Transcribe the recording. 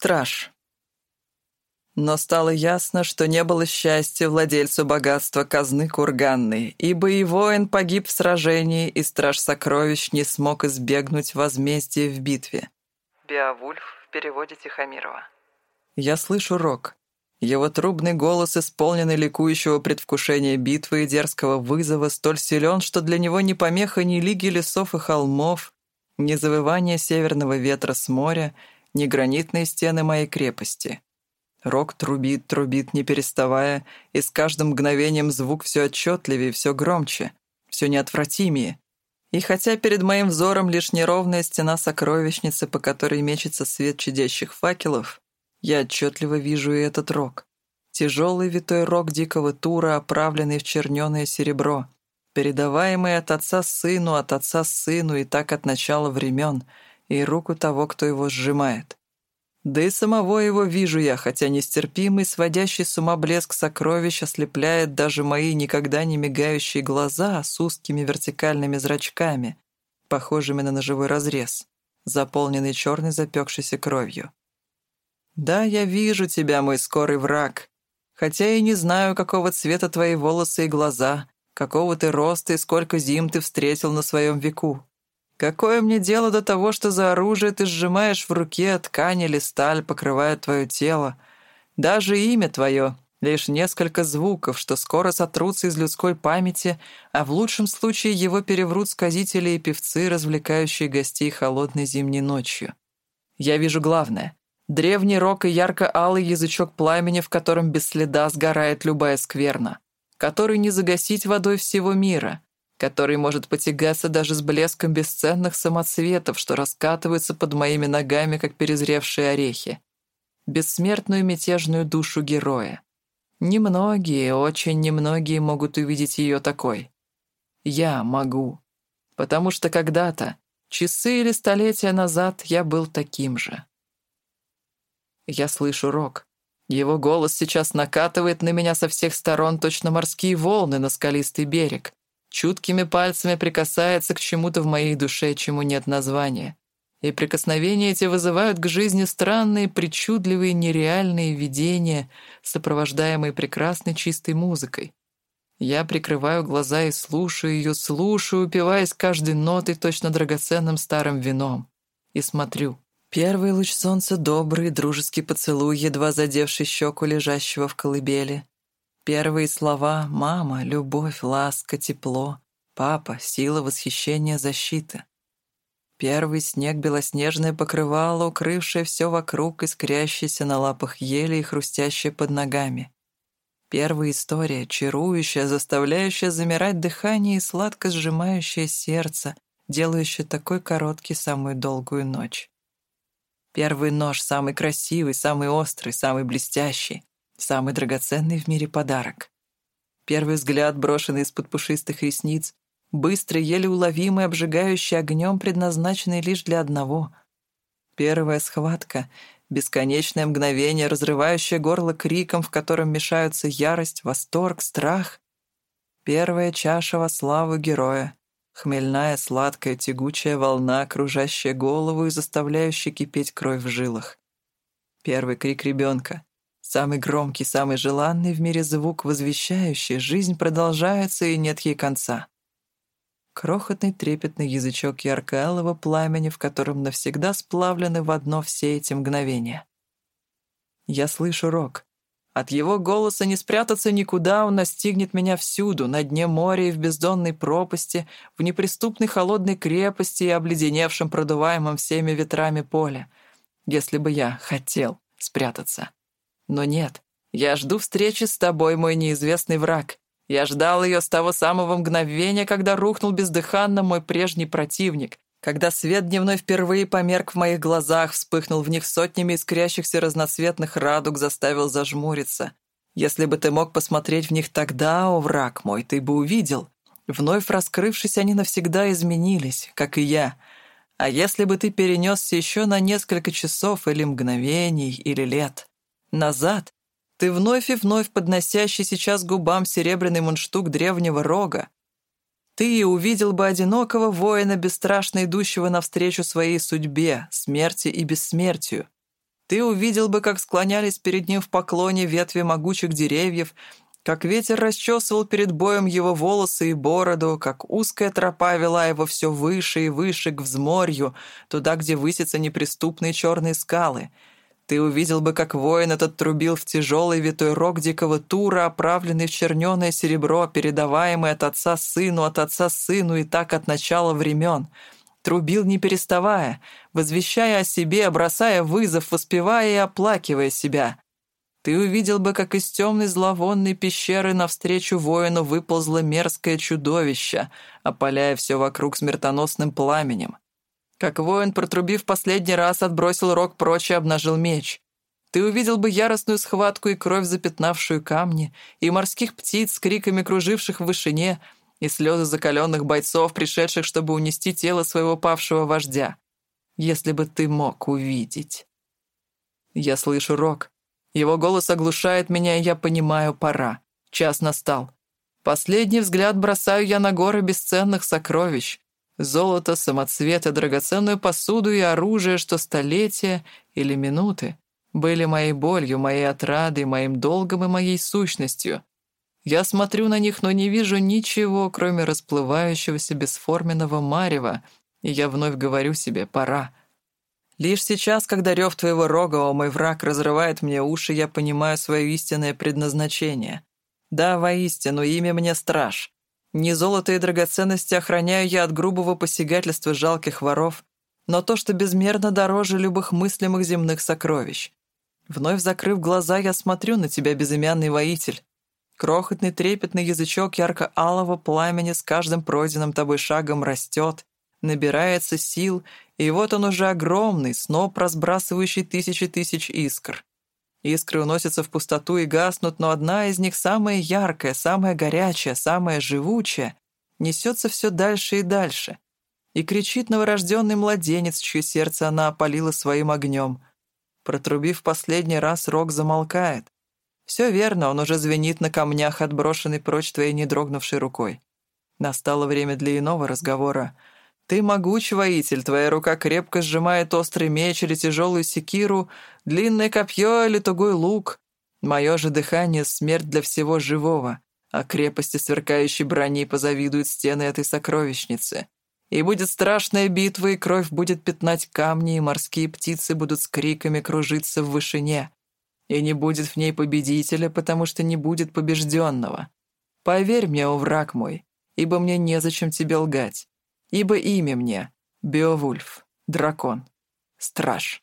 страж. Но стало ясно, что не было счастья владельцу богатства казны курганной, ибо и воин погиб в сражении, и страж сокровищ не смог избегнуть возмездия в битве. Беовульф в переводе Тихомирова. Я слышу рок. Его трубный голос, исполненный ликующего предвкушения битвы и дерзкого вызова, столь силен, что для него не помеха ни лиги лесов и холмов, ни завывания северного ветра с моря, ни гранитные стены моей крепости. Рок трубит, трубит, не переставая, и с каждым мгновением звук все отчетливее, все громче, все неотвратимее. И хотя перед моим взором лишь неровная стена сокровищницы, по которой мечется свет чудящих факелов, я отчетливо вижу и этот рог. Тяжелый витой рог дикого тура, оправленный в черненое серебро, передаваемый от отца сыну, от отца сыну и так от начала времен, и руку того, кто его сжимает. Да и самого его вижу я, хотя нестерпимый, сводящий с ума блеск сокровищ ослепляет даже мои никогда не мигающие глаза с узкими вертикальными зрачками, похожими на ножевой разрез, заполненный черной запекшейся кровью. Да, я вижу тебя, мой скорый враг, хотя и не знаю, какого цвета твои волосы и глаза, какого ты роста и сколько зим ты встретил на своем веку. Какое мне дело до того, что за оружие ты сжимаешь в руке, ткань или сталь покрывает твое тело? Даже имя твое — лишь несколько звуков, что скоро сотрутся из людской памяти, а в лучшем случае его переврут сказители и певцы, развлекающие гостей холодной зимней ночью. Я вижу главное — древний рок и ярко-алый язычок пламени, в котором без следа сгорает любая скверна, который не загасить водой всего мира — который может потягаться даже с блеском бесценных самоцветов, что раскатываются под моими ногами, как перезревшие орехи. Бессмертную мятежную душу героя. Немногие, очень немногие могут увидеть ее такой. Я могу. Потому что когда-то, часы или столетия назад, я был таким же. Я слышу рок. Его голос сейчас накатывает на меня со всех сторон точно морские волны на скалистый берег, чуткими пальцами прикасается к чему-то в моей душе, чему нет названия. И прикосновения эти вызывают к жизни странные, причудливые, нереальные видения, сопровождаемые прекрасной чистой музыкой. Я прикрываю глаза и слушаю ее, слушаю, упиваясь каждой нотой точно драгоценным старым вином. И смотрю. Первый луч солнца добрый, дружеский поцелуй, едва задевший щеку лежащего в колыбели. Первые слова «мама», «любовь», «ласка», «тепло», «папа», «сила», «восхищение», «защита». Первый снег белоснежное покрывало, укрывшее все вокруг, искрящееся на лапах ели и хрустящее под ногами. Первая история, чарующая, заставляющая замирать дыхание и сладко сжимающее сердце, делающая такой короткий самую долгую ночь. Первый нож самый красивый, самый острый, самый блестящий. Самый драгоценный в мире подарок. Первый взгляд, брошенный из-под пушистых ресниц, быстрый, еле уловимый, обжигающий огнем, предназначенный лишь для одного. Первая схватка — бесконечное мгновение, разрывающее горло криком, в котором мешаются ярость, восторг, страх. Первая чаша во славу героя. Хмельная, сладкая, тягучая волна, окружающая голову и заставляющая кипеть кровь в жилах. Первый крик ребенка. Самый громкий, самый желанный в мире звук, возвещающий, жизнь продолжается и нет ей конца. Крохотный трепетный язычок ярко-алого пламени, в котором навсегда сплавлены в одно все эти мгновения. Я слышу рок. От его голоса не спрятаться никуда, он настигнет меня всюду, на дне моря и в бездонной пропасти, в неприступной холодной крепости и обледеневшем продуваемом всеми ветрами поле, если бы я хотел спрятаться. Но нет, я жду встречи с тобой, мой неизвестный враг. Я ждал ее с того самого мгновения, когда рухнул бездыханно мой прежний противник, когда свет дневной впервые померк в моих глазах, вспыхнул в них сотнями искрящихся разноцветных радуг, заставил зажмуриться. Если бы ты мог посмотреть в них тогда, о враг мой, ты бы увидел. Вновь раскрывшись, они навсегда изменились, как и я. А если бы ты перенесся еще на несколько часов или мгновений, или лет? Назад ты вновь и вновь подносящий сейчас губам серебряный мундштук древнего рога. Ты увидел бы одинокого воина, бесстрашно идущего навстречу своей судьбе, смерти и бессмертию. Ты увидел бы, как склонялись перед ним в поклоне ветви могучих деревьев, как ветер расчесывал перед боем его волосы и бороду, как узкая тропа вела его все выше и выше к взморью, туда, где высятся неприступные черные скалы. Ты увидел бы, как воин этот трубил в тяжелый витой рог дикого тура, оправленный в черненое серебро, передаваемый от отца сыну, от отца сыну и так от начала времен. Трубил не переставая, возвещая о себе, бросая вызов, воспевая и оплакивая себя. Ты увидел бы, как из темной зловонной пещеры навстречу воину выползло мерзкое чудовище, опаляя все вокруг смертоносным пламенем. Как воин, протрубив последний раз, отбросил рог прочь и обнажил меч. Ты увидел бы яростную схватку и кровь, запятнавшую камни, и морских птиц с криками, круживших в вышине, и слезы закаленных бойцов, пришедших, чтобы унести тело своего павшего вождя. Если бы ты мог увидеть. Я слышу рог, его голос оглушает меня, и я понимаю, пора. Час настал. Последний взгляд бросаю я на горы бесценных сокровищ. Золото, самоцветы, драгоценную посуду и оружие, что столетия или минуты были моей болью, моей отрадой, моим долгом и моей сущностью. Я смотрю на них, но не вижу ничего, кроме расплывающегося бесформенного марева, и я вновь говорю себе «пора». Лишь сейчас, когда рев твоего рога, о мой враг, разрывает мне уши, я понимаю свое истинное предназначение. Да, воистину, имя мне страж. Не золото и драгоценности охраняю я от грубого посягательства жалких воров, но то, что безмерно дороже любых мыслимых земных сокровищ. Вновь закрыв глаза, я смотрю на тебя, безымянный воитель. Крохотный трепетный язычок ярко-алого пламени с каждым пройденным тобой шагом растет, набирается сил, и вот он уже огромный, сноп, разбрасывающий тысячи тысяч искр. Искры уносятся в пустоту и гаснут, но одна из них, самая яркая, самая горячая, самая живучая, несется все дальше и дальше. И кричит новорожденный младенец, чье сердце она опалила своим огнем. Протрубив последний раз, рог замолкает. Все верно, он уже звенит на камнях, отброшенный прочь твоей недрогнувшей рукой. Настало время для иного разговора — ты могуч, воитель, твоя рука крепко сжимает острый меч или тяжелую секиру, длинное копье или тугой лук. Мое же дыхание — смерть для всего живого, а крепости сверкающей брони позавидуют стены этой сокровищницы. И будет страшная битва, и кровь будет пятнать камни, и морские птицы будут с криками кружиться в вышине. И не будет в ней победителя, потому что не будет побежденного. Поверь мне, о враг мой, ибо мне незачем тебе лгать ибо имя мне — Беовульф, дракон, страж.